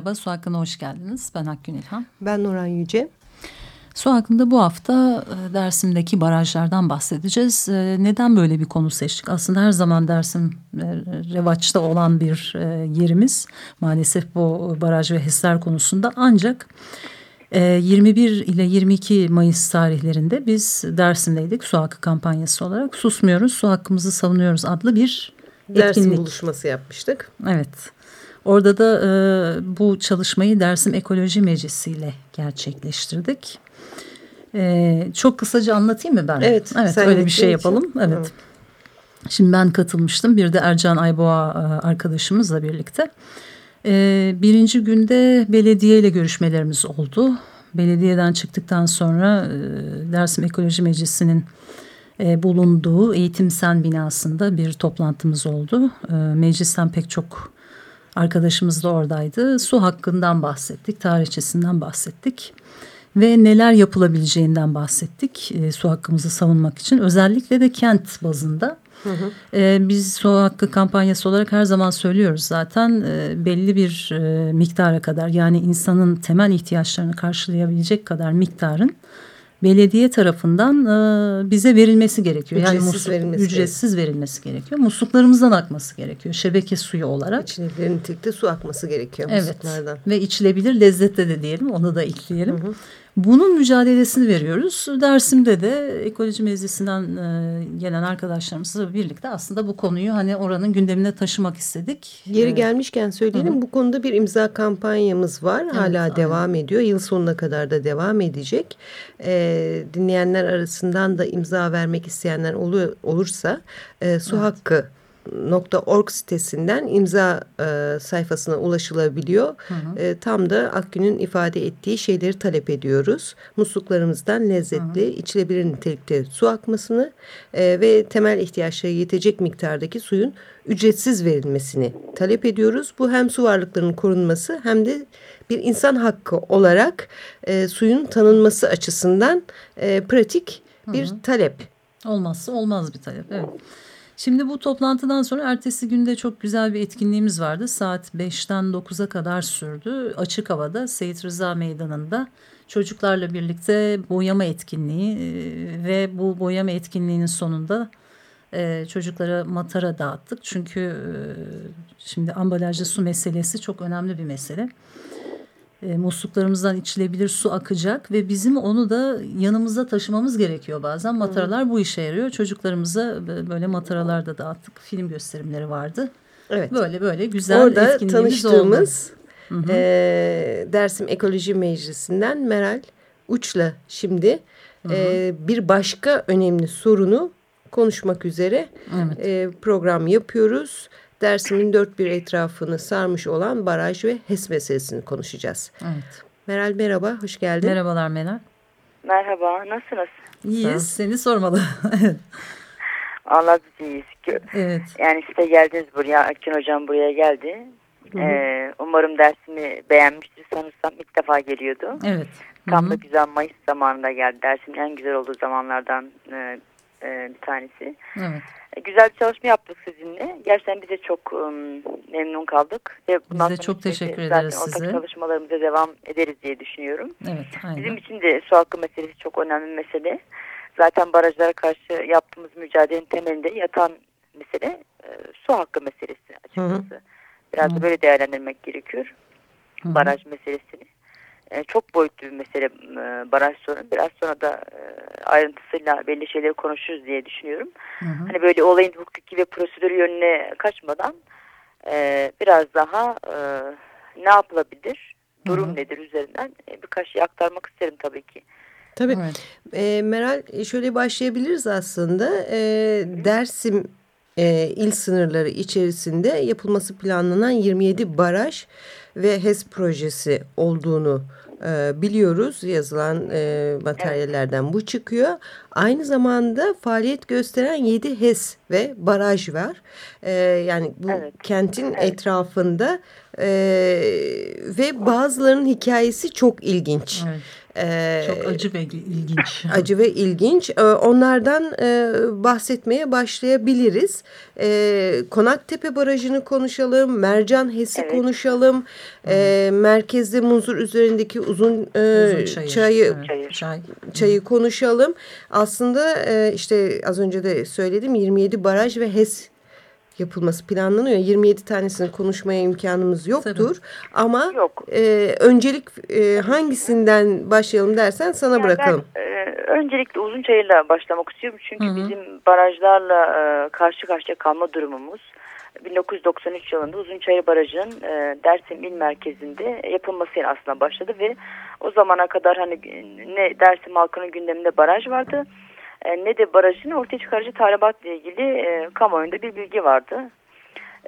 Merhaba, Su Hakkı'na hoş geldiniz. Ben Akgün İlhan. Ben Nuran Yüce. Su hakkında bu hafta e, Dersim'deki barajlardan bahsedeceğiz. E, neden böyle bir konu seçtik? Aslında her zaman Dersim e, revaçta olan bir yerimiz. Maalesef bu baraj ve HES'ler konusunda ancak 21 ile 22 Mayıs tarihlerinde biz Dersim'deydik su hakkı kampanyası olarak. Susmuyoruz, su hakkımızı savunuyoruz adlı bir Dersim etkinlik. buluşması yapmıştık. Evet. Orada da e, bu çalışmayı Dersim Ekoloji Meclisi ile gerçekleştirdik. Ee, çok kısaca anlatayım mı ben? Evet. Evet öyle bir şey yapalım. Için. Evet. Hı. Şimdi ben katılmıştım. Bir de Ercan Ayboğa e, arkadaşımızla birlikte. Ee, birinci günde belediye ile görüşmelerimiz oldu. Belediyeden çıktıktan sonra e, Dersim Ekoloji Meclisi'nin e, bulunduğu Eğitim Sen binasında bir toplantımız oldu. E, meclisten pek çok arkadaşımız da oradaydı. Su hakkından bahsettik, tarihçesinden bahsettik ve neler yapılabileceğinden bahsettik e, su hakkımızı savunmak için. Özellikle de kent bazında. Hı hı. E, biz su hakkı kampanyası olarak her zaman söylüyoruz zaten e, belli bir e, miktara kadar yani insanın temel ihtiyaçlarını karşılayabilecek kadar miktarın belediye tarafından e, bize verilmesi gerekiyor. Ücretsiz yani musluk, verilmesi ücretsiz gerekiyor. verilmesi gerekiyor. Musluklarımızdan akması gerekiyor. Şebeke suyu olarak. İçilebilir nitelikte su akması gerekiyor evet. musluklardan. Ve içilebilir lezzette de diyelim onu da ekleyelim. Hı hı. Bunun mücadelesini veriyoruz. Dersim'de de ekoloji meclisinden e, gelen arkadaşlarımızla birlikte aslında bu konuyu hani oranın gündemine taşımak istedik. Yeri gelmişken söyleyelim. Hı -hı. Bu konuda bir imza kampanyamız var. Evet, Hala aynen. devam ediyor. Yıl sonuna kadar da devam edecek. E, dinleyenler arasından da imza vermek isteyenler olur, olursa e, su evet. hakkı .org sitesinden imza e, sayfasına ulaşılabiliyor. Hı hı. E, tam da Akgün'ün ifade ettiği şeyleri talep ediyoruz. Musluklarımızdan lezzetli, hı hı. içilebilir nitelikte su akmasını e, ve temel ihtiyaçlara yetecek miktardaki suyun ücretsiz verilmesini talep ediyoruz. Bu hem su varlıklarının korunması hem de bir insan hakkı olarak e, suyun tanınması açısından e, pratik bir hı hı. talep. Olmazsa olmaz bir talep. Evet. Şimdi bu toplantıdan sonra ertesi günde çok güzel bir etkinliğimiz vardı. Saat 5'ten 9'a kadar sürdü. Açık havada Seyit Rıza Meydanı'nda çocuklarla birlikte boyama etkinliği e, ve bu boyama etkinliğinin sonunda e, çocuklara matara dağıttık. Çünkü e, şimdi ambalajlı su meselesi çok önemli bir mesele e, musluklarımızdan içilebilir su akacak ve bizim onu da yanımıza taşımamız gerekiyor bazen. Mataralar bu işe yarıyor. Çocuklarımıza böyle mataralar da dağıttık. Film gösterimleri vardı. Evet. Böyle böyle güzel Orada tanıştığımız oldu. E, Dersim Ekoloji Meclisi'nden Meral Uç'la şimdi E, bir başka önemli sorunu konuşmak üzere evet. e, program yapıyoruz. Dersim'in dört bir etrafını sarmış olan baraj ve HES meselesini konuşacağız. Evet. Meral merhaba, hoş geldin. Merhabalar Meral. Merhaba, nasılsınız? İyiyiz, seni sormalı. Allah biz iyiyiz. Evet. Yani size geldiniz buraya, Akın Hocam buraya geldi. Ee, umarım dersimi beğenmiştir. Sanırsam ilk defa geliyordu. Evet. Tam Hı -hı. da güzel Mayıs zamanında geldi. Dersimin en güzel olduğu zamanlardan e, e, bir tanesi. Evet. Güzel bir çalışma yaptık sizinle. Gerçekten bize çok um, memnun kaldık. Ve bundan Biz de çok teşekkür ederiz size. Ortak çalışmalarımıza devam ederiz diye düşünüyorum. Evet, aynen. Bizim için de su hakkı meselesi çok önemli bir mesele. Zaten barajlara karşı yaptığımız mücadelenin temelinde yatan mesele e, su hakkı meselesi açıkçası. Hı -hı. Biraz Hı -hı. da böyle değerlendirmek gerekiyor. Hı -hı. Baraj meselesini. E, çok boyutlu bir mesele e, baraj sorunu. Biraz sonra da e, ayrıntısıyla belli şeyleri konuşuruz diye düşünüyorum. Hı hı. Hani böyle olayın hukuki ve prosedür yönüne kaçmadan e, biraz daha e, ne yapılabilir, durum hı hı. nedir üzerinden e, birkaç şey aktarmak isterim tabii ki. Tabii. Evet. E, Meral şöyle başlayabiliriz aslında. E, Dersim e, il sınırları içerisinde yapılması planlanan 27 baraj ve HES projesi olduğunu e, biliyoruz. Yazılan e, materyallerden evet. bu çıkıyor. Aynı zamanda faaliyet gösteren 7 HES ve baraj var. E, yani bu evet. kentin evet. etrafında e, ve bazılarının hikayesi çok ilginç. Evet. Ee, Çok acı ve ilginç. Acı ve ilginç. Ee, onlardan e, bahsetmeye başlayabiliriz. Ee, Konaktepe Barajı'nı konuşalım. Mercan HES'i evet. konuşalım. Ee, merkezde Muzur üzerindeki uzun, e, uzun çayı, çayı, evet. çay. çayı konuşalım. Aslında e, işte az önce de söyledim 27 baraj ve HES yapılması planlanıyor. 27 tanesini konuşmaya imkanımız yoktur. Tabii. Ama Yok. e, öncelik e, hangisinden başlayalım dersen sana yani bırakalım. Ben, e, öncelikle Uzunçayır'la başlamak istiyorum. Çünkü Hı -hı. bizim barajlarla e, karşı karşıya kalma durumumuz 1993 yılında Uzunçayır Barajı'nın e, Dersim İl Merkezi'nde yapılmasıyla aslında başladı ve o zamana kadar hani ne Dersim halkının gündeminde baraj vardı e, ne de barajın ortaya çıkarıcı tahribatla ilgili e, kamuoyunda bir bilgi vardı.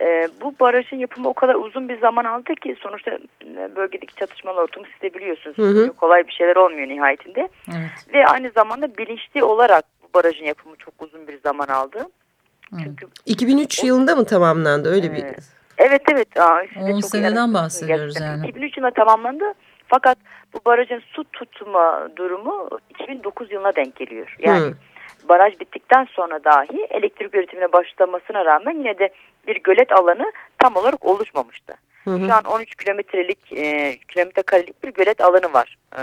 E, bu barajın yapımı o kadar uzun bir zaman aldı ki sonuçta e, bölgedeki çatışmalar ortamı siz de biliyorsunuz. Hı hı. Kolay bir şeyler olmuyor nihayetinde. Evet. Ve aynı zamanda bilinçli olarak bu barajın yapımı çok uzun bir zaman aldı. Çünkü 2003 o, yılında mı tamamlandı öyle e, bir? Evet evet. Aa, 10 seneden bahsediyoruz gerçekten. yani. 2003 yılında tamamlandı. Fakat bu barajın su tutma durumu 2009 yılına denk geliyor. Yani Hı baraj bittikten sonra dahi elektrik üretimine başlamasına rağmen yine de bir gölet alanı tam olarak oluşmamıştı. Hı hı. Şu an 13 kilometrelik e, kilometre karelik bir gölet alanı var. E,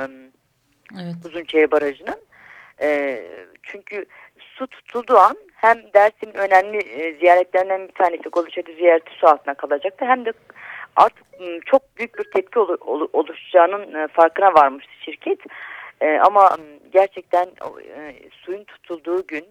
evet. Uzunçayır Barajı'nın. E, çünkü su tutulduğu an hem Dersim'in önemli e, ziyaretlerinden bir tanesi Goluçatı ziyareti su altına kalacaktı. Hem de artık çok büyük bir tepki oluşacağının e, farkına varmıştı şirket. E, ama gerçekten e, suyun tutulduğu gün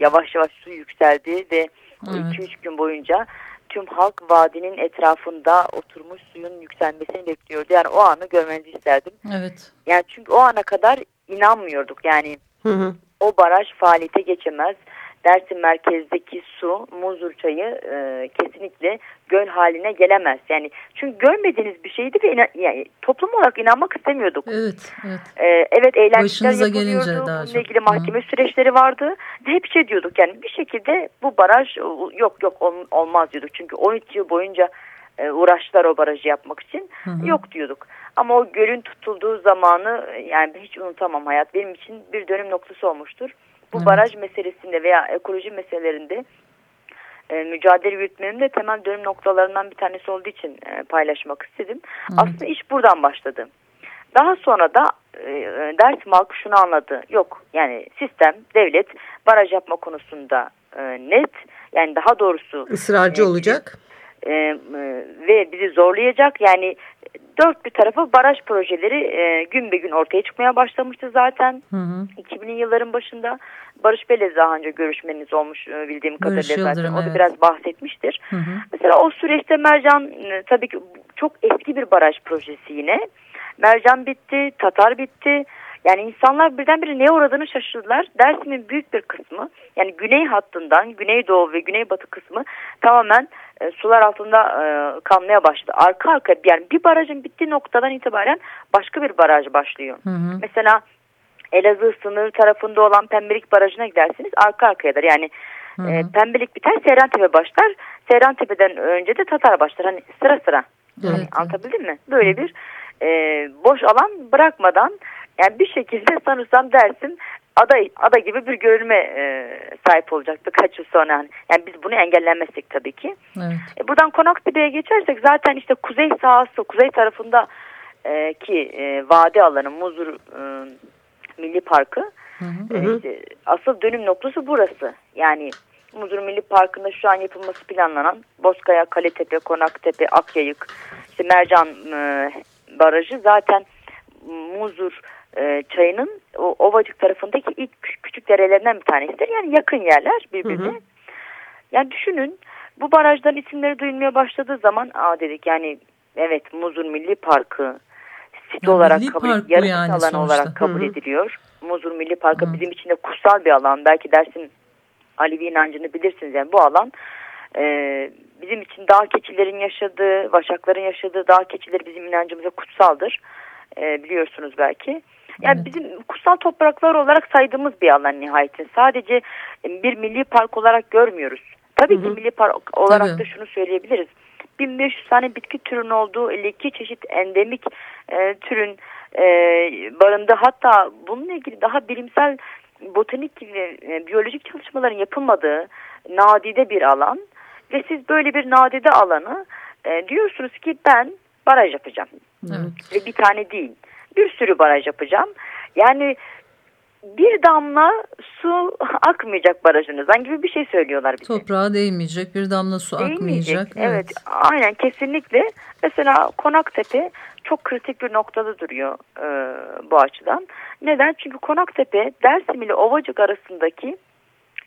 yavaş yavaş su yükseldi ve 2-3 evet. gün boyunca tüm halk vadinin etrafında oturmuş suyun yükselmesini bekliyordu. Yani o anı görmenizi isterdim. Evet. Yani çünkü o ana kadar inanmıyorduk. Yani hı hı. o baraj faaliyete geçemez. Dersim merkezdeki su, muzur çayı e, kesinlikle göl haline gelemez. Yani çünkü görmediğiniz bir şeydi ve yani, toplum olarak inanmak istemiyorduk. Evet, evet. E, evet eğlenceler yapılıyordu. Bununla ilgili mahkeme Hı. süreçleri vardı. Hep şey diyorduk yani bir şekilde bu baraj yok yok olmaz diyorduk. Çünkü 13 yıl boyunca e, uğraştılar o barajı yapmak için. Hı hı. Yok diyorduk. Ama o gölün tutulduğu zamanı yani hiç unutamam hayat. Benim için bir dönüm noktası olmuştur bu evet. baraj meselesinde veya ekoloji meselelerinde e, mücadele yürütmenin de temel dönüm noktalarından bir tanesi olduğu için e, paylaşmak istedim. Evet. Aslında iş buradan başladı. Daha sonra da e, Dersim halkı şunu anladı. Yok yani sistem, devlet baraj yapma konusunda e, net. Yani daha doğrusu ısrarcı e, olacak. E, e, ve bizi zorlayacak. Yani dört bir tarafı baraj projeleri e, gün be gün ortaya çıkmaya başlamıştı zaten. Hı hı. 2000'li yılların başında Barış Bey'le daha önce görüşmeniz olmuş e, bildiğim kadarıyla zaten. Yıldırım, o da evet. biraz bahsetmiştir. Hı hı. Mesela o süreçte Mercan e, tabii ki çok eski bir baraj projesi yine. Mercan bitti, Tatar bitti. Yani insanlar birdenbire neye uğradığını şaşırdılar. Dersim'in büyük bir kısmı yani güney hattından güneydoğu ve güneybatı kısmı tamamen e, sular altında e, kalmaya başladı. Arka arka yani bir barajın bittiği noktadan itibaren başka bir baraj başlıyor. Hı hı. Mesela Elazığ sınır tarafında olan Pembelik Barajı'na gidersiniz arka arkayadır. Yani hı hı. E, Pembelik biter Seyrantepe başlar. Seyrantepe'den önce de Tatar başlar. Hani sıra sıra. Evet. Yani, anlatabildim mi? Böyle bir e, boş alan bırakmadan yani bir şekilde sanırsam dersin ada, ada gibi bir görülme e, sahip olacaktı kaç yıl sonra. Yani biz bunu engellemezsek tabii ki. Evet. E, buradan Konaktepe'ye geçersek zaten işte kuzey sahası, kuzey tarafında e, ki e, vadi alanı Muzur e, Milli Parkı. Hı hı. E, işte, asıl dönüm noktası burası. Yani Muzur Milli Parkı'nda şu an yapılması planlanan Bozkaya, Kaletepe, Konaktepe, Akyayık, işte Mercan e, Barajı zaten Muzur e, çayının o Ovacık tarafındaki ilk küçük derelerinden bir tanesidir. Yani yakın yerler birbirine. Hı hı. Yani düşünün bu barajdan isimleri duyulmaya başladığı zaman aa dedik yani evet Muzur Milli Parkı sit ya olarak kabul yarım yani alan olarak kabul hı hı. ediliyor. Muzur Milli Parkı hı. bizim için de kutsal bir alan. Belki dersin Alevi inancını bilirsiniz yani bu alan e, bizim için dağ keçilerin yaşadığı, vaşakların yaşadığı dağ keçileri bizim inancımıza kutsaldır. E, biliyorsunuz belki. Yani evet. bizim kutsal topraklar olarak saydığımız bir alan nihayetinde. Sadece bir milli park olarak görmüyoruz. Tabii hı hı. ki milli park olarak Tabii. da şunu söyleyebiliriz. 1500 tane bitki türünün olduğu 52 çeşit endemik e, türün e, barındığı hatta bununla ilgili daha bilimsel botanik ve e, biyolojik çalışmaların yapılmadığı nadide bir alan ve siz böyle bir nadide alanı e, diyorsunuz ki ben baraj yapacağım. Evet. Ve bir tane değil. Bir sürü baraj yapacağım. Yani bir damla su akmayacak barajınızdan gibi bir şey söylüyorlar bize. Toprağa değmeyecek, bir damla su değmeyecek, akmayacak. Evet. evet, aynen kesinlikle. Mesela Konaktepe çok kritik bir noktada duruyor e, bu açıdan. Neden? Çünkü Konaktepe Dersim ile Ovacık arasındaki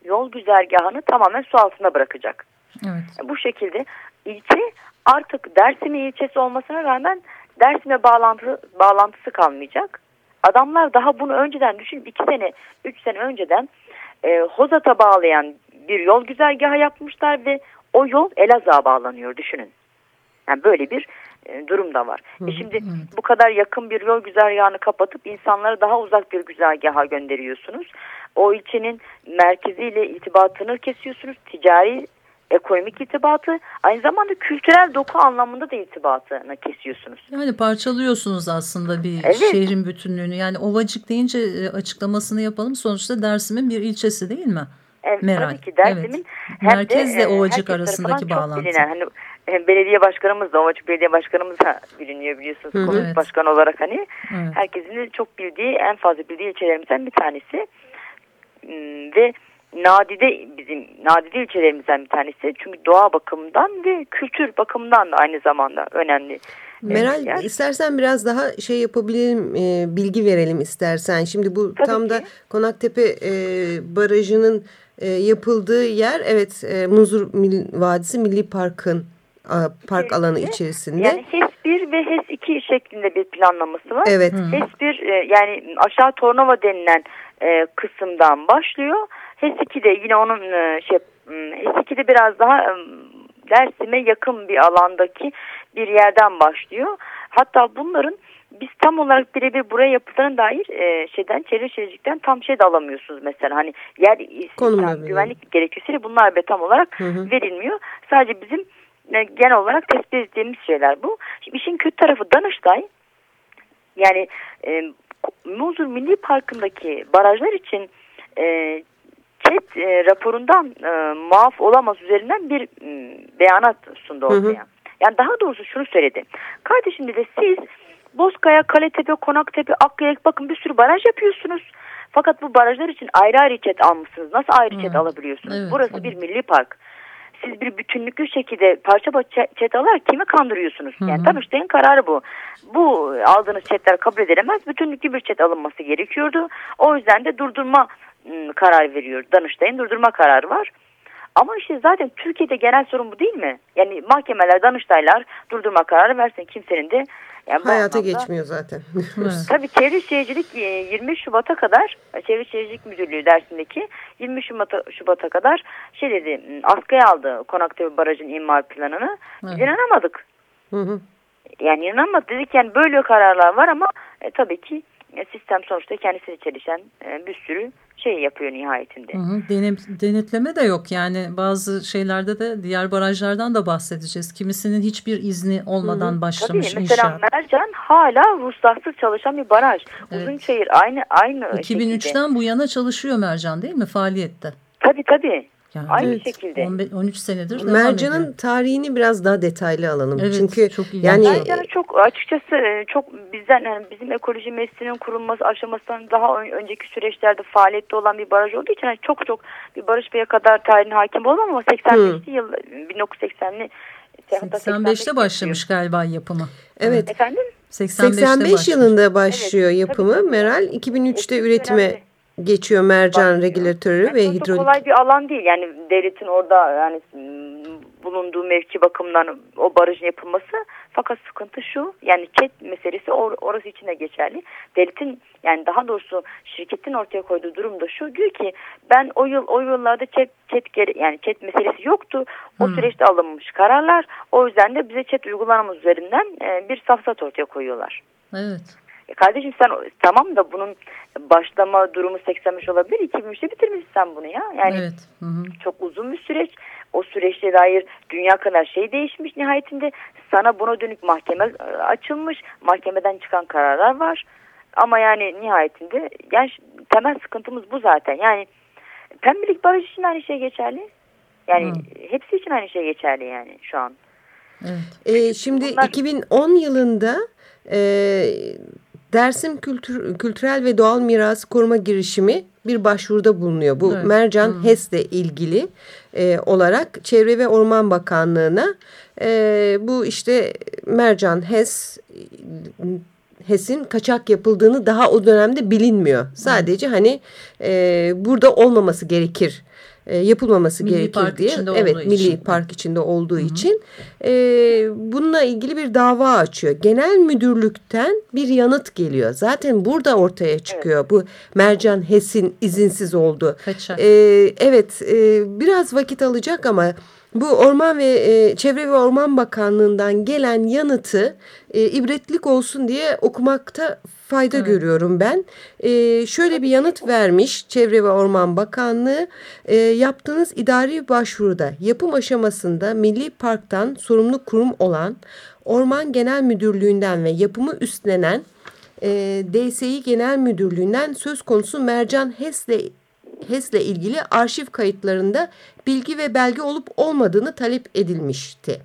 yol güzergahını tamamen su altında bırakacak. Evet. Bu şekilde ilçe artık Dersim'in ilçesi olmasına rağmen Dersim'e bağlantı, bağlantısı kalmayacak. Adamlar daha bunu önceden düşün iki sene, üç sene önceden e, Hozat'a bağlayan bir yol güzergahı yapmışlar ve o yol Elazığ'a bağlanıyor düşünün. Yani böyle bir e, durum da var. Hı, e şimdi evet. bu kadar yakın bir yol güzergahını kapatıp insanları daha uzak bir güzergaha gönderiyorsunuz. O ilçenin merkeziyle irtibatını kesiyorsunuz. Ticari ekonomik irtibatı aynı zamanda kültürel doku anlamında da irtibatını kesiyorsunuz. Yani parçalıyorsunuz aslında bir evet. şehrin bütünlüğünü. Yani Ovacık deyince e, açıklamasını yapalım. Sonuçta Dersim'in bir ilçesi değil mi? Evet, Meral. Tabii ki Dersim'in evet. merkezle e, Ovacık arasındaki bağlantı. Bilinen. Hani belediye başkanımız da Ovacık Belediye Başkanımız da biliniyor biliyorsunuz. Hı, Konut evet. başkan olarak hani evet. herkesin çok bildiği en fazla bildiği ilçelerimizden bir tanesi. Hmm, ve nadide bizim nadide ilçelerimizden bir tanesi. Çünkü doğa bakımından ve kültür bakımından da aynı zamanda önemli. Meral yer. istersen biraz daha şey yapabilirim e, bilgi verelim istersen. Şimdi bu Tabii tam ki. da Konaktepe e, Barajı'nın e, yapıldığı yer evet e, Muzur Mil, Vadisi Milli Park'ın park alanı içerisinde. Yani HES 1 ve HES 2 şeklinde bir planlaması var. Evet. HES 1 e, yani aşağı Tornova denilen e, kısımdan başlıyor. HES2 de yine onun e, şey HES2 de biraz daha Dersim'e yakın bir alandaki bir yerden başlıyor. Hatta bunların biz tam olarak birebir buraya yapıldığına dair e, şeyden çevre şehircilikten tam şey de alamıyorsunuz mesela hani yer istisam, güvenlik gerekçesiyle bunlar be tam olarak hı hı. verilmiyor. Sadece bizim e, genel olarak tespit ettiğimiz şeyler bu. Şimdi işin kötü tarafı Danıştay yani e, Muzur Milli Parkı'ndaki barajlar için e, ÇED e, raporundan e, muaf olamaz üzerinden bir e, beyanat sundu ortaya. Hı hı. Yani daha doğrusu şunu söyledi. Kardeşim dedi siz Bozkaya, Kaletepe, Konaktepe, Akkaya bakın bir sürü baraj yapıyorsunuz. Fakat bu barajlar için ayrı ayrı çet almışsınız. Nasıl ayrı çet alabiliyorsunuz? Evet, Burası evet. bir milli park. Siz bir bütünlüklü şekilde parça parça çet alarak kimi kandırıyorsunuz? Hı -hı. Yani Danıştay'ın kararı bu. Bu aldığınız çetler kabul edilemez. Bütünlüklü bir çet alınması gerekiyordu. O yüzden de durdurma karar veriyor. Danıştay'ın durdurma kararı var. Ama işte zaten Türkiye'de genel sorun bu değil mi? Yani mahkemeler, danıştaylar durdurma kararı versin kimsenin de yani hayata anlamda, geçmiyor zaten. tabii Çevre Şehircilik 20 e, Şubat'a kadar Çevre Şehircilik Müdürlüğü dersindeki 20 Şubat'a Şubat'a kadar şey dedi askıya aldı Konaktepe Barajı'nın imar planını. Biz evet. inanamadık. Hı hı. Yani inanamadık dedik yani böyle kararlar var ama e, tabii ki e, sistem sonuçta kendisini çelişen e, bir sürü şey yapıyor nihayetinde. Hı hı, denetleme de yok yani bazı şeylerde de diğer barajlardan da bahsedeceğiz. Kimisinin hiçbir izni olmadan hı hı. başlamış Tabii, mesela inşaat. Mercan hala ruhsatsız çalışan bir baraj. Evet. Uzunçayır aynı aynı 2003'ten şekilde. bu yana çalışıyor Mercan değil mi faaliyette? Tabii tabii. Yani Aynı evet, şekilde. 15, 13 senedir Mercan'ın tarihini biraz daha detaylı alalım. Evet, Çünkü çok iyi. yani Mercan'ın çok açıkçası e, çok bizden yani bizim ekoloji mesleğinin kurulması aşamasından daha önceki süreçlerde faaliyette olan bir baraj olduğu için yani çok çok bir Barış Bey'e kadar tarihine hakim olamam ama 85'li yıl 1980'li 85'te başlamış galiba yapımı. Evet. Efendim? 85, 85 yılında başlıyor evet, yapımı. Tabii. Meral 2003'te üretime önemli geçiyor mercan regülatörü ve hidrolik. Çok kolay bir alan değil yani devletin orada yani bulunduğu mevki bakımından o barajın yapılması. Fakat sıkıntı şu yani çet meselesi or, orası için de geçerli. Devletin yani daha doğrusu şirketin ortaya koyduğu durum da şu diyor ki ben o yıl o yıllarda çet, çet yani çet meselesi yoktu. O hmm. süreçte alınmış kararlar. O yüzden de bize çet uygulamamız üzerinden e, bir safsat ortaya koyuyorlar. Evet. E kardeşim sen tamam da bunun başlama durumu 85 olabilir. 2003'te bitirmişsin sen bunu ya. Yani evet. Hı hı. çok uzun bir süreç. O süreçte dair dünya kadar şey değişmiş nihayetinde. Sana buna dönük mahkeme e, açılmış. Mahkemeden çıkan kararlar var. Ama yani nihayetinde yani temel sıkıntımız bu zaten. Yani Pembelik Baraj için aynı şey geçerli. Yani Hı. hepsi için aynı şey geçerli yani şu an. Evet. Ee, şimdi Bunlar... 2010 yılında e, Dersim Kültür, Kültürel ve Doğal Miras Koruma Girişimi bir başvuruda bulunuyor. Bu evet. Mercan hmm. HES'le ilgili e, olarak Çevre ve Orman Bakanlığı'na e, bu işte Mercan HES HES'in kaçak yapıldığını daha o dönemde bilinmiyor. Sadece hani e, burada olmaması gerekir e, yapılmaması milli gerekir park diye. Evet için. milli park içinde olduğu Hı -hı. için e, bununla ilgili bir dava açıyor. Genel müdürlükten bir yanıt geliyor. Zaten burada ortaya çıkıyor evet. bu Mercan HES'in izinsiz oldu. E, evet e, biraz vakit alacak ama bu Orman ve e, Çevre ve Orman Bakanlığı'ndan gelen yanıtı e, ibretlik olsun diye okumakta fayda evet. görüyorum ben. E, şöyle bir yanıt vermiş Çevre ve Orman Bakanlığı. E, yaptığınız idari başvuruda yapım aşamasında Milli Park'tan sorumlu kurum olan Orman Genel Müdürlüğü'nden ve yapımı üstlenen e, DSİ Genel Müdürlüğü'nden söz konusu Mercan HES'le HES'le ilgili arşiv kayıtlarında bilgi ve belge olup olmadığını talep edilmişti.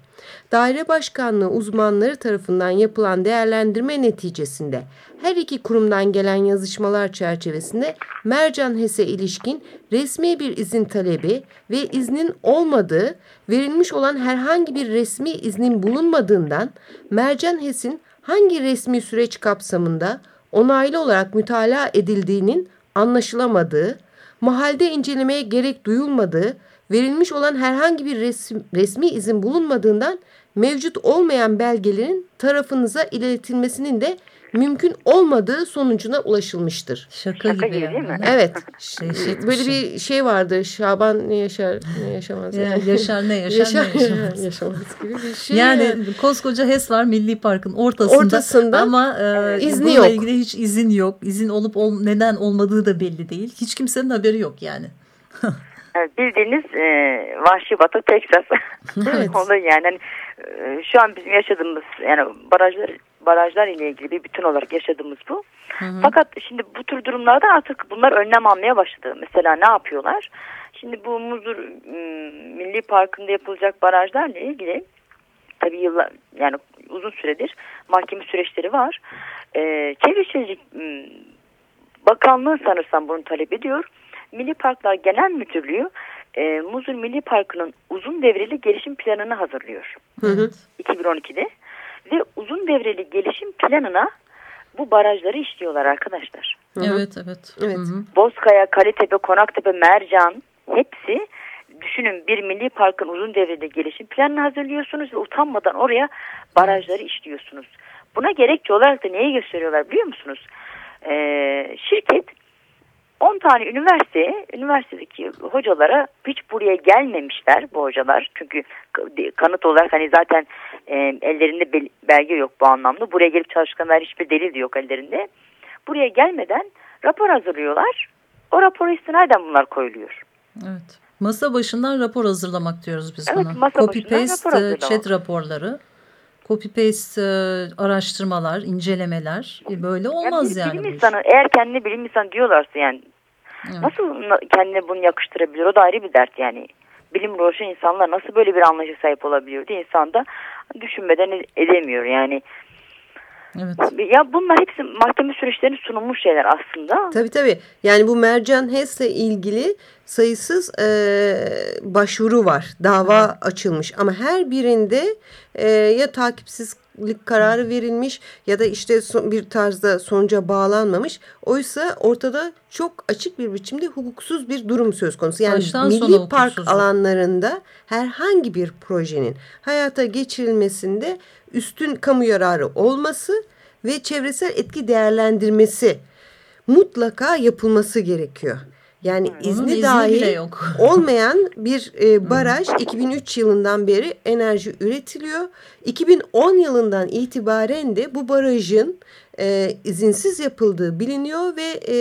Daire başkanlığı uzmanları tarafından yapılan değerlendirme neticesinde her iki kurumdan gelen yazışmalar çerçevesinde Mercan HES'e ilişkin resmi bir izin talebi ve iznin olmadığı, verilmiş olan herhangi bir resmi iznin bulunmadığından Mercan HES'in hangi resmi süreç kapsamında onaylı olarak mütalaa edildiğinin anlaşılamadığı, mahalde incelemeye gerek duyulmadığı, verilmiş olan herhangi bir resmi, resmi izin bulunmadığından mevcut olmayan belgelerin tarafınıza iletilmesinin de mümkün olmadığı sonucuna ulaşılmıştır. Şaka, Şaka gibi, gibi değil mi? Evet. Şey, şey, Böyle bir şey vardı. Şaban ne yaşar ne yaşamaz. Yani. Yaşar ne yaşar, yaşar ne yaşamaz. yaşamaz gibi bir şey. Yani, yani koskoca HES var Milli Park'ın ortasında. Ortasında. Ama e, izni yok. ilgili hiç izin yok. İzin olup ol, neden olmadığı da belli değil. Hiç kimsenin haberi yok yani. Evet, bildiğiniz e, vahşi batı Texas. evet. Onu yani hani, e, şu an bizim yaşadığımız yani barajlar barajlar ile ilgili bir bütün olarak yaşadığımız bu. Hı hı. Fakat şimdi bu tür durumlarda artık bunlar önlem almaya başladı. Mesela ne yapıyorlar? Şimdi bu Muzur Milli Parkı'nda yapılacak barajlarla ilgili tabii yıllar yani uzun süredir mahkeme süreçleri var. Ee, Çevre Şehircilik Bakanlığı sanırsam bunu talep ediyor. Milli Parklar Genel Müdürlüğü e, Muzur Milli Parkı'nın uzun devreli gelişim planını hazırlıyor. Hı hı. 2012'de ve uzun devreli gelişim planına bu barajları işliyorlar arkadaşlar. Evet, evet. evet. Hı -hı. Bozkaya, Kalitepe, Konaktepe, Mercan hepsi düşünün bir milli parkın uzun devrede gelişim planını hazırlıyorsunuz ve utanmadan oraya barajları işliyorsunuz. Buna gerekçe olarak da neyi gösteriyorlar biliyor musunuz? Ee, şirket 10 tane üniversite, üniversitedeki hocalara hiç buraya gelmemişler bu hocalar. Çünkü kanıt olarak hani zaten e, ellerinde belge yok bu anlamda. Buraya gelip çalışkanlar hiçbir delil de yok ellerinde. Buraya gelmeden rapor hazırlıyorlar. O rapora istinaden bunlar koyuluyor. Evet. Masa başından rapor hazırlamak diyoruz biz evet, buna. Copy paste rapor chat raporları copy paste e, araştırmalar, incelemeler e, böyle olmaz yani. Bilim insanı, eğer kendini bilim insanı diyorlarsa yani evet. nasıl kendine bunu yakıştırabilir o da ayrı bir dert yani. Bilim uğraşan insanlar nasıl böyle bir anlayışa sahip olabiliyor diye insan da düşünmeden edemiyor yani. Evet. Ya bunlar hepsi mahkeme süreçlerinin sunulmuş şeyler aslında. Tabii tabii. Yani bu Mercan HES'le ilgili sayısız e, başvuru var. Dava Hı. açılmış ama her birinde e, ya takipsizlik kararı verilmiş ya da işte bir tarzda sonuca bağlanmamış. Oysa ortada çok açık bir biçimde hukuksuz bir durum söz konusu. Yani Baştan milli park alanlarında herhangi bir projenin hayata geçirilmesinde üstün kamu yararı olması ve çevresel etki değerlendirmesi mutlaka yapılması gerekiyor. Yani Onun izni dahi olmayan bir e, baraj 2003 yılından beri enerji üretiliyor. 2010 yılından itibaren de bu barajın e, izinsiz yapıldığı biliniyor ve e,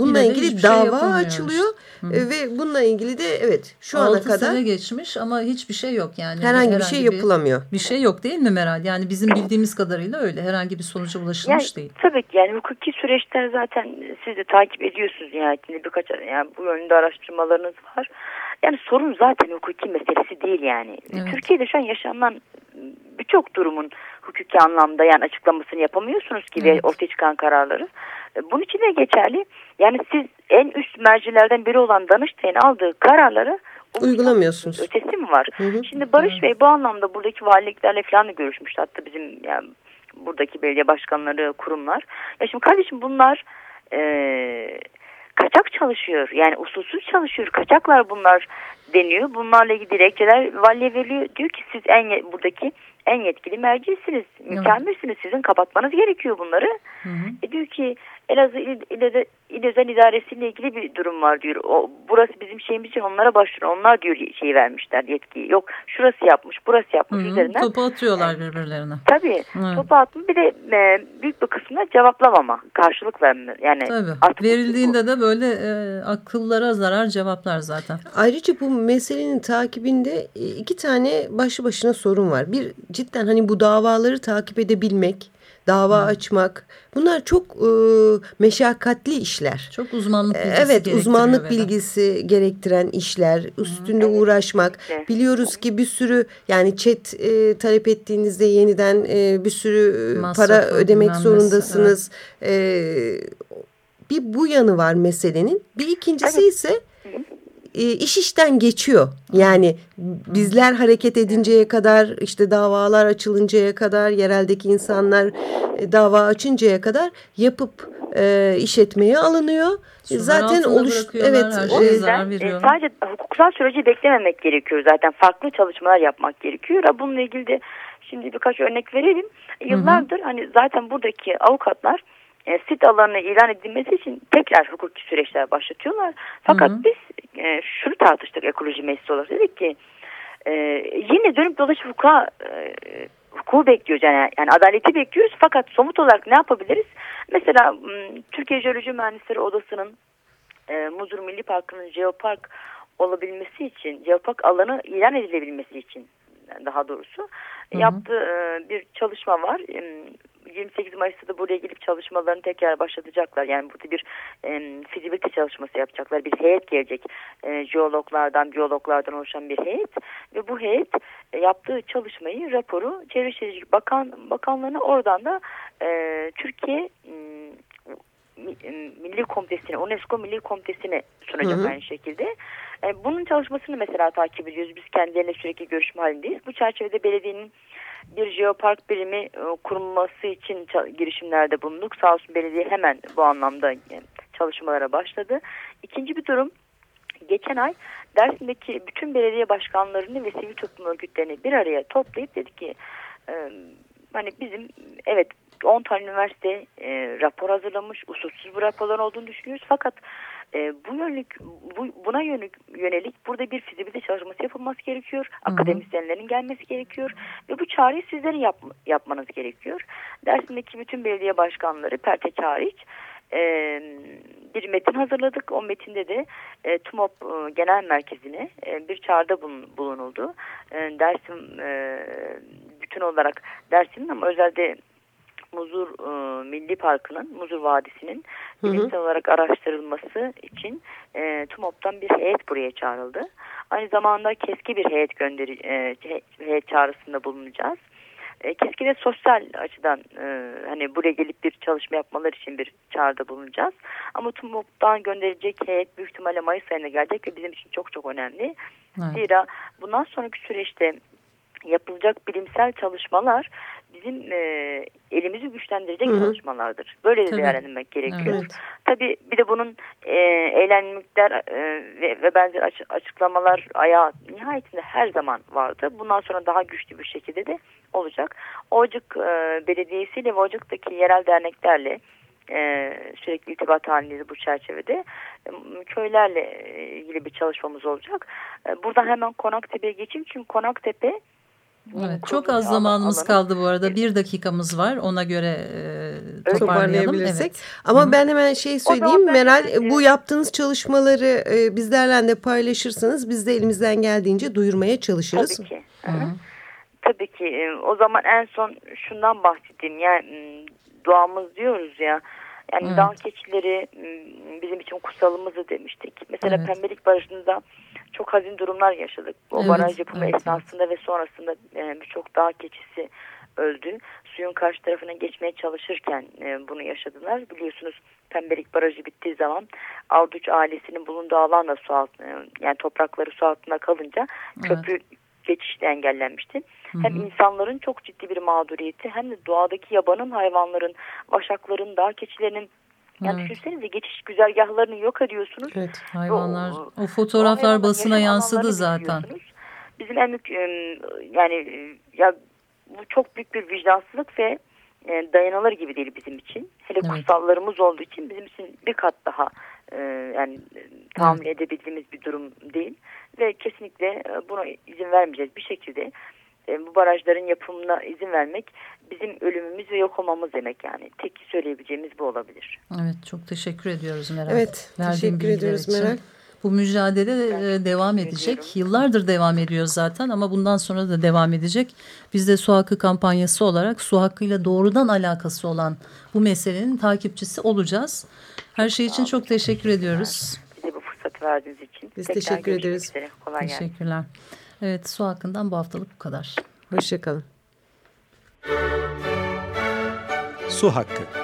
bununla Yine ilgili şey dava şey açılıyor e, ve bununla ilgili de evet şu ana kadar sene geçmiş ama hiçbir şey yok yani herhangi, herhangi bir şey yapılamıyor. Bir, bir şey yok değil mi Meral? Yani bizim bildiğimiz kadarıyla öyle herhangi bir sonuca ulaşılmış yani, değil. Tabii ki yani hukuki süreçler zaten siz de takip ediyorsunuz yani birkaç yani bu yönde araştırmalarınız var. Yani sorun zaten hukuki meselesi değil yani. Evet. Türkiye'de şu an yaşanan birçok durumun hukuki anlamda yani açıklamasını yapamıyorsunuz ki evet. ve ortaya çıkan kararları. E, bunun için de geçerli. Yani siz en üst mercilerden biri olan Danıştay'ın aldığı kararları uygulamıyorsunuz. Ötesi mi var? Hı hı. Şimdi Barış hı. Bey bu anlamda buradaki valiliklerle falan da görüşmüştü. Hatta bizim yani buradaki belediye başkanları, kurumlar. Ya şimdi kardeşim bunlar e, kaçak çalışıyor. Yani usulsüz çalışıyor. Kaçaklar bunlar deniyor. Bunlarla ilgili dilekçeler valiye veriliyor. Diyor ki siz en buradaki en yetkili mercisiniz. Mükemmelsiniz. Sizin kapatmanız gerekiyor bunları. Hı hı. E diyor ki Elazığ İl, İl, İl Özel İdaresi'yle ilgili bir durum var diyor. O, burası bizim şeyimiz için onlara başvurun. Onlar diyor şeyi vermişler yetkiyi. Yok şurası yapmış, burası yapmış Hı -hı. üzerinden. Topu atıyorlar birbirlerine. Tabii. Hı. Topu atma bir de e, büyük bir kısmında cevaplamama. Karşılık verme. Yani Tabii. Verildiğinde bu, de böyle e, akıllara zarar cevaplar zaten. Ayrıca bu meselenin takibinde e, iki tane başlı başına sorun var. Bir cidden hani bu davaları takip edebilmek dava hmm. açmak. Bunlar çok e, meşakkatli işler. Çok uzmanlık bilgisi Evet uzmanlık bilgisi gerektiren işler. Üstünde hmm. uğraşmak. Evet. Biliyoruz ki bir sürü yani çet e, talep ettiğinizde yeniden e, bir sürü Masrafı, para ödemek zorundasınız. Evet. E, bir bu yanı var meselenin. Bir ikincisi evet. ise e, iş işten geçiyor. Yani bizler hareket edinceye kadar işte davalar açılıncaya kadar yereldeki insanlar e, dava açıncaya kadar yapıp e, işletmeye alınıyor. Sular zaten oluş evet o yüzden e, sadece hukuksal süreci beklememek gerekiyor zaten farklı çalışmalar yapmak gerekiyor. Bununla ilgili de şimdi birkaç örnek verelim. Yıllardır hı hı. hani zaten buradaki avukatlar e, sit alanı ilan edilmesi için tekrar hukuki süreçler başlatıyorlar. Fakat hı hı. biz e, şunu tartıştık ekoloji meclisi olarak dedik ki e, yine dönüp dolaşıp hukuka e, hukuku bekliyoruz yani, yani adaleti bekliyoruz fakat somut olarak ne yapabiliriz? Mesela Türkiye Jeoloji Mühendisleri Odası'nın e, Muzur Milli Parkı'nın jeopark olabilmesi için, jeopark alanı ilan edilebilmesi için daha doğrusu hı hı. yaptığı e, bir çalışma var. 28 Mayıs'ta da buraya gelip çalışmalarını tekrar başlatacaklar. Yani burada bir e, fizibilite çalışması yapacaklar. Bir heyet gelecek. E, jeologlardan, biyologlardan oluşan bir heyet. Ve bu heyet e, yaptığı çalışmayı, raporu Çevre Şehircilik Bakan, Bakanlığı'na oradan da e, Türkiye Milli Komitesi'ne, UNESCO Milli Komitesi'ne sunacak hı hı. aynı şekilde. E, bunun çalışmasını mesela takip ediyoruz. Biz kendilerine sürekli görüşme halindeyiz. Bu çerçevede belediyenin bir jeopark birimi e, kurulması için girişimlerde bulunduk. Sağ olsun belediye hemen bu anlamda e, çalışmalara başladı. İkinci bir durum geçen ay Dersim'deki bütün belediye başkanlarını ve sivil toplum örgütlerini bir araya toplayıp dedik ki e, hani bizim evet 10 tane üniversite e, rapor hazırlamış, usulsüz bu raporların olduğunu düşünüyoruz. Fakat e, bu yönlük, bu, buna yönelik, yönelik burada bir fizibilite çalışması yapılması gerekiyor. Hı hı. Akademisyenlerin gelmesi gerekiyor. Ve bu çağrıyı sizlerin yap, yapmanız gerekiyor. Dersindeki bütün belediye başkanları, Pertek hariç, e, bir metin hazırladık. O metinde de e, TUMOP e, Genel Merkezi'ne e, bir çağrıda bulun, bulunuldu. E, Dersim e, bütün olarak Dersim'in ama özellikle Muzur e, Milli Parkı'nın, Muzur Vadisi'nin bilimsel olarak araştırılması için e, TUMOP'tan bir heyet buraya çağrıldı. Aynı zamanda keski bir heyet gönderi, e, heyet çağrısında bulunacağız. e, keski ve sosyal açıdan e, hani buraya gelip bir çalışma yapmalar için bir çağrıda bulunacağız. Ama TUMOP'tan gönderilecek heyet büyük ihtimalle Mayıs ayına gelecek ve bizim için çok çok önemli. Evet. Zira bundan sonraki süreçte yapılacak bilimsel çalışmalar bizim e, elimizi güçlendirecek Hı -hı. çalışmalardır. Böyle de değerlendirmek gerekiyor. Evet. Tabii bir de bunun e, eylemlikler e, ve, ve benzer açı, açıklamalar ayağı nihayetinde her zaman vardı. Bundan sonra daha güçlü bir şekilde de olacak. Ocak e, Belediyesi ile Ocak'taki yerel derneklerle e, sürekli irtibat halindeyiz bu çerçevede. E, köylerle ilgili bir çalışmamız olacak. E, buradan hemen Konaktepe'ye geçeyim çünkü Konaktepe Evet, çok az zamanımız alanı. kaldı bu arada. Bir dakikamız var. Ona göre e, toparlayabilirsek. Evet. Ama Hı -hı. ben hemen şey söyleyeyim. Meral de... bu yaptığınız çalışmaları e, bizlerle de paylaşırsanız biz de elimizden geldiğince duyurmaya çalışırız. Tabii ki. Hı -hı. Tabii ki. E, o zaman en son şundan bahsedeyim. Yani doğamız diyoruz ya. Yani evet. dağ keçileri bizim için kutsalımızı demiştik. Mesela evet. Pembelik Barajı'nda çok hazin durumlar yaşadık. O evet, baraj yapımı evet, esnasında ve sonrasında e, birçok dağ keçisi öldü. Suyun karşı tarafına geçmeye çalışırken e, bunu yaşadılar. Biliyorsunuz Pembelik Barajı bittiği zaman Arduç ailesinin bulunduğu alan da su altında, e, yani toprakları su altında kalınca evet. köprü geçiş de engellenmişti. Hı hı. Hem insanların çok ciddi bir mağduriyeti hem de doğadaki yabanın hayvanların, vaşakların, dağ keçilerinin yani evet. düşünsenize geçiş güzergahlarını yok ediyorsunuz. Evet hayvanlar o, o fotoğraflar o basına yansıdı zaten. Bizim en büyük yani ya bu çok büyük bir vicdansızlık ve dayanılır gibi değil bizim için. Hele evet. kutsallarımız olduğu için bizim için bir kat daha yani tahammül evet. edebildiğimiz bir durum değil. Ve kesinlikle buna izin vermeyeceğiz bir şekilde. Bu barajların yapımına izin vermek bizim ölümümüz ve yok olmamız demek yani. Tek söyleyebileceğimiz bu olabilir. Evet çok teşekkür ediyoruz Meral. Evet Verdiğin teşekkür ediyoruz için. Meral. Bu mücadele devam edecek. Ediyorum. Yıllardır devam ediyor zaten ama bundan sonra da devam edecek. Biz de su hakkı kampanyası olarak su hakkıyla doğrudan alakası olan bu meselenin takipçisi olacağız. Her şey için çok teşekkür ediyoruz. Bize bu fırsatı verdiğiniz için. Biz Tekrar teşekkür ederiz. Kolay Teşekkürler. Gelsin. Evet su hakkından bu haftalık bu kadar. Hoşçakalın. Su hakkı.